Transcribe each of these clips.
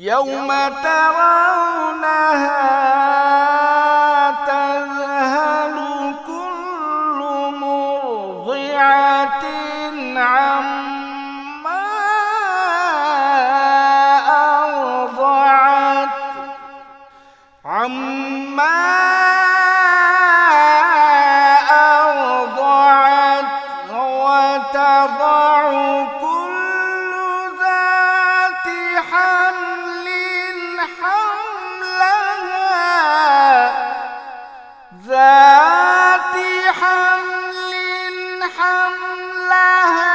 يوم ترونها وتضع كل ذات حمل حملها ذات حمل حملها.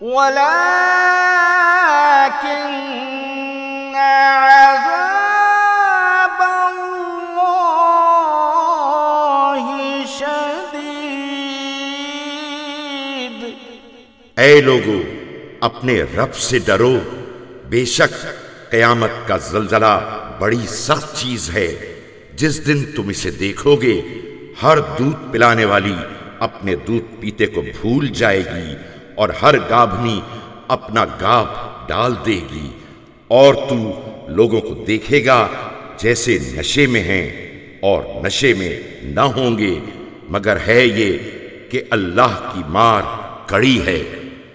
ولكن عذاب الله شديد. اے لوگو، اپنے رب سے ڈرو۔ بے شک قیامت کا زلزلہ بڑی سخت چیز ہے۔ جس دن تم اسے دیکھو گے، ہر دودھ پلانے والی اپنے دودھ پیتے کو بھول جائے گی۔ اور ہر گابھنی اپنا گابھ ڈال دے گی۔ اور تو لوگوں کو دیکھے گا جیسے نشے میں ہیں اور نشے میں نہ ہوں گے۔ مگر ہے یہ کہ اللہ کی مار کڑی ہے۔